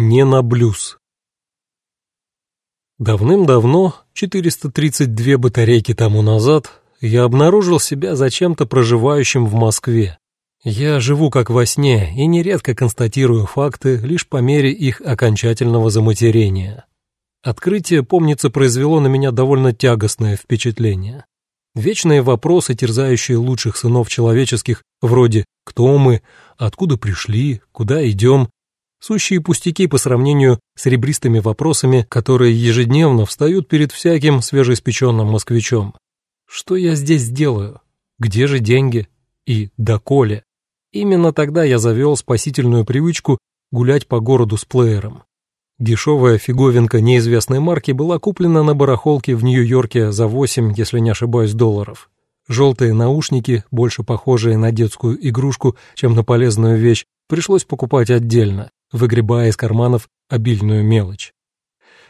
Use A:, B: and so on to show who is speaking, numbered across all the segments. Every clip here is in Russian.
A: Не на блюз. Давным-давно, 432 батарейки тому назад, я обнаружил себя зачем-то проживающим в Москве. Я живу как во сне и нередко констатирую факты лишь по мере их окончательного заматерения. Открытие, помнится, произвело на меня довольно тягостное впечатление. Вечные вопросы, терзающие лучших сынов человеческих, вроде «кто мы?», «откуда пришли?», «куда идем?», Сущие пустяки по сравнению с ребристыми вопросами, которые ежедневно встают перед всяким свежеиспеченным москвичом. Что я здесь делаю? Где же деньги? И доколе? Именно тогда я завел спасительную привычку гулять по городу с плеером. Дешевая фиговинка неизвестной марки была куплена на барахолке в Нью-Йорке за 8, если не ошибаюсь, долларов. Желтые наушники, больше похожие на детскую игрушку, чем на полезную вещь, пришлось покупать отдельно выгребая из карманов обильную мелочь.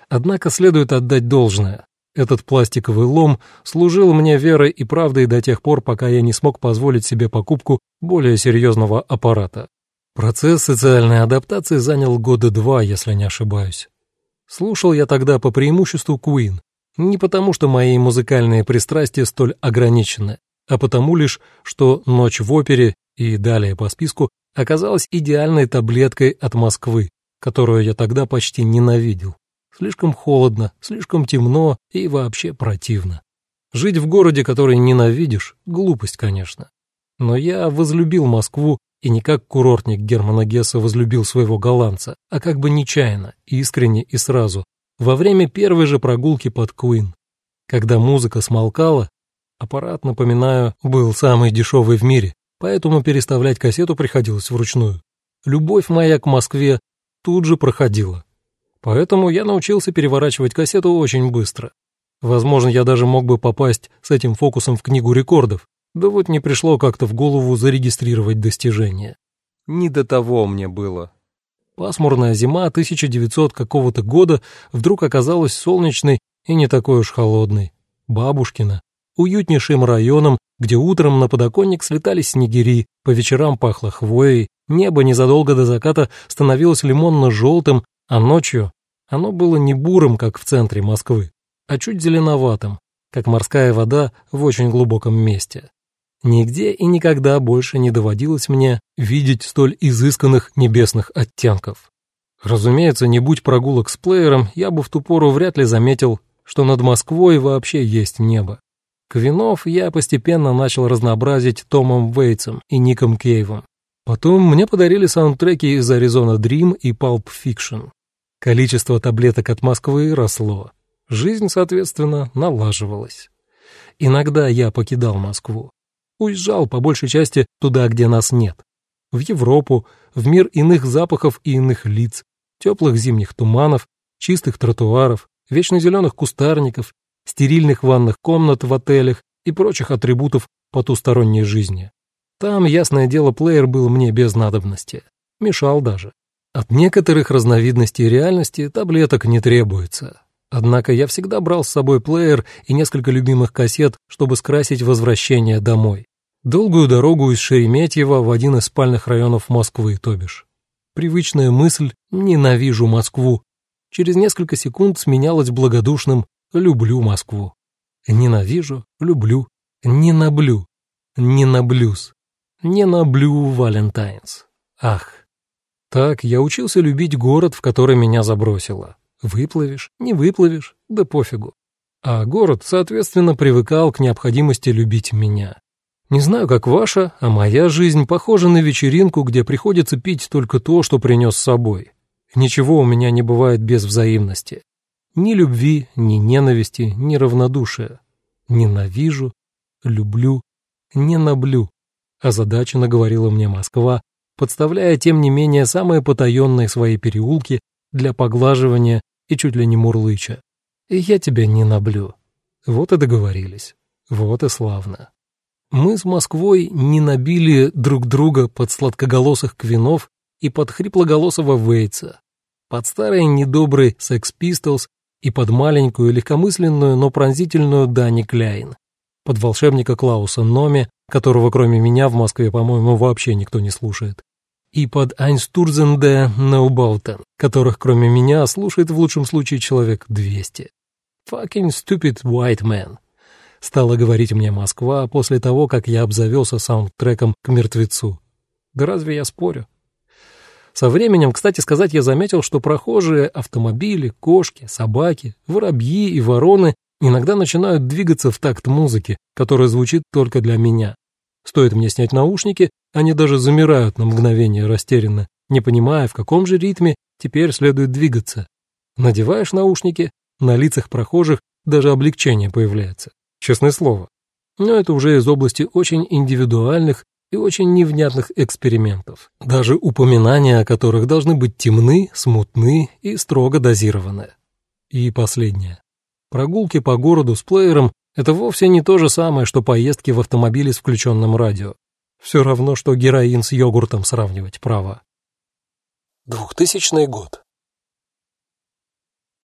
A: Однако следует отдать должное. Этот пластиковый лом служил мне верой и правдой до тех пор, пока я не смог позволить себе покупку более серьезного аппарата. Процесс социальной адаптации занял года два, если не ошибаюсь. Слушал я тогда по преимуществу Queen, не потому что мои музыкальные пристрастия столь ограничены, а потому лишь, что «Ночь в опере» и далее по списку оказалась идеальной таблеткой от Москвы, которую я тогда почти ненавидел. Слишком холодно, слишком темно и вообще противно. Жить в городе, который ненавидишь, глупость, конечно. Но я возлюбил Москву и не как курортник Германа Гесса возлюбил своего голландца, а как бы нечаянно, искренне и сразу, во время первой же прогулки под Куин. Когда музыка смолкала, аппарат, напоминаю, был самый дешевый в мире, поэтому переставлять кассету приходилось вручную. Любовь моя к Москве тут же проходила. Поэтому я научился переворачивать кассету очень быстро. Возможно, я даже мог бы попасть с этим фокусом в книгу рекордов, да вот не пришло как-то в голову зарегистрировать достижение. Не до того мне было. Пасмурная зима 1900 какого-то года вдруг оказалась солнечной и не такой уж холодной. Бабушкина, уютнейшим районом, где утром на подоконник слетали снегири, по вечерам пахло хвоей, небо незадолго до заката становилось лимонно-желтым, а ночью оно было не бурым, как в центре Москвы, а чуть зеленоватым, как морская вода в очень глубоком месте. Нигде и никогда больше не доводилось мне видеть столь изысканных небесных оттенков. Разумеется, не будь прогулок с плеером, я бы в ту пору вряд ли заметил, что над Москвой вообще есть небо. Квинов я постепенно начал разнообразить Томом Вейтсом и Ником Кейвом. Потом мне подарили саундтреки из Arizona Dream и Pulp Fiction. Количество таблеток от Москвы росло. Жизнь, соответственно, налаживалась. Иногда я покидал Москву. Уезжал, по большей части, туда, где нас нет. В Европу, в мир иных запахов и иных лиц, теплых зимних туманов, чистых тротуаров, вечно зеленых кустарников стерильных ванных комнат в отелях и прочих атрибутов потусторонней жизни. Там, ясное дело, плеер был мне без надобности. Мешал даже. От некоторых разновидностей реальности таблеток не требуется. Однако я всегда брал с собой плеер и несколько любимых кассет, чтобы скрасить возвращение домой. Долгую дорогу из Шереметьево в один из спальных районов Москвы, то бишь. Привычная мысль «ненавижу Москву» через несколько секунд сменялась благодушным люблю Москву. Ненавижу, люблю, не наблю, не наблюс, не наблю Валентайнс. Ах, так я учился любить город, в который меня забросило. Выплывешь, не выплывешь, да пофигу. А город, соответственно, привыкал к необходимости любить меня. Не знаю, как ваша, а моя жизнь похожа на вечеринку, где приходится пить только то, что принес с собой. Ничего у меня не бывает без взаимности. Ни любви, ни ненависти, ни равнодушия. Ненавижу, люблю, не наблю. Озадаченно говорила мне Москва, подставляя, тем не менее, самые потаенные свои переулки для поглаживания и чуть ли не мурлыча. И я тебя не наблю. Вот и договорились. Вот и славно. Мы с Москвой не набили друг друга под сладкоголосых квинов и под хриплоголосого Вейтса, под старый недобрый Sex Pistols и под маленькую, легкомысленную, но пронзительную Дани Кляйн, под волшебника Клауса Номи, которого кроме меня в Москве, по-моему, вообще никто не слушает, и под Айнстурзенде Наубаутен, которых кроме меня слушает в лучшем случае человек 200. «Fucking stupid white man», — стала говорить мне Москва после того, как я обзавелся саундтреком к «Мертвецу». Да разве я спорю? Со временем, кстати сказать, я заметил, что прохожие, автомобили, кошки, собаки, воробьи и вороны иногда начинают двигаться в такт музыки, которая звучит только для меня. Стоит мне снять наушники, они даже замирают на мгновение растерянно, не понимая, в каком же ритме теперь следует двигаться. Надеваешь наушники, на лицах прохожих даже облегчение появляется. Честное слово. Но это уже из области очень индивидуальных и очень невнятных экспериментов, даже упоминания о которых должны быть темны, смутны и строго дозированы. И последнее. Прогулки по городу с плеером — это вовсе не то же самое, что поездки в автомобиле с включенным радио. Все равно, что героин с йогуртом сравнивать, право.
B: 2000 год.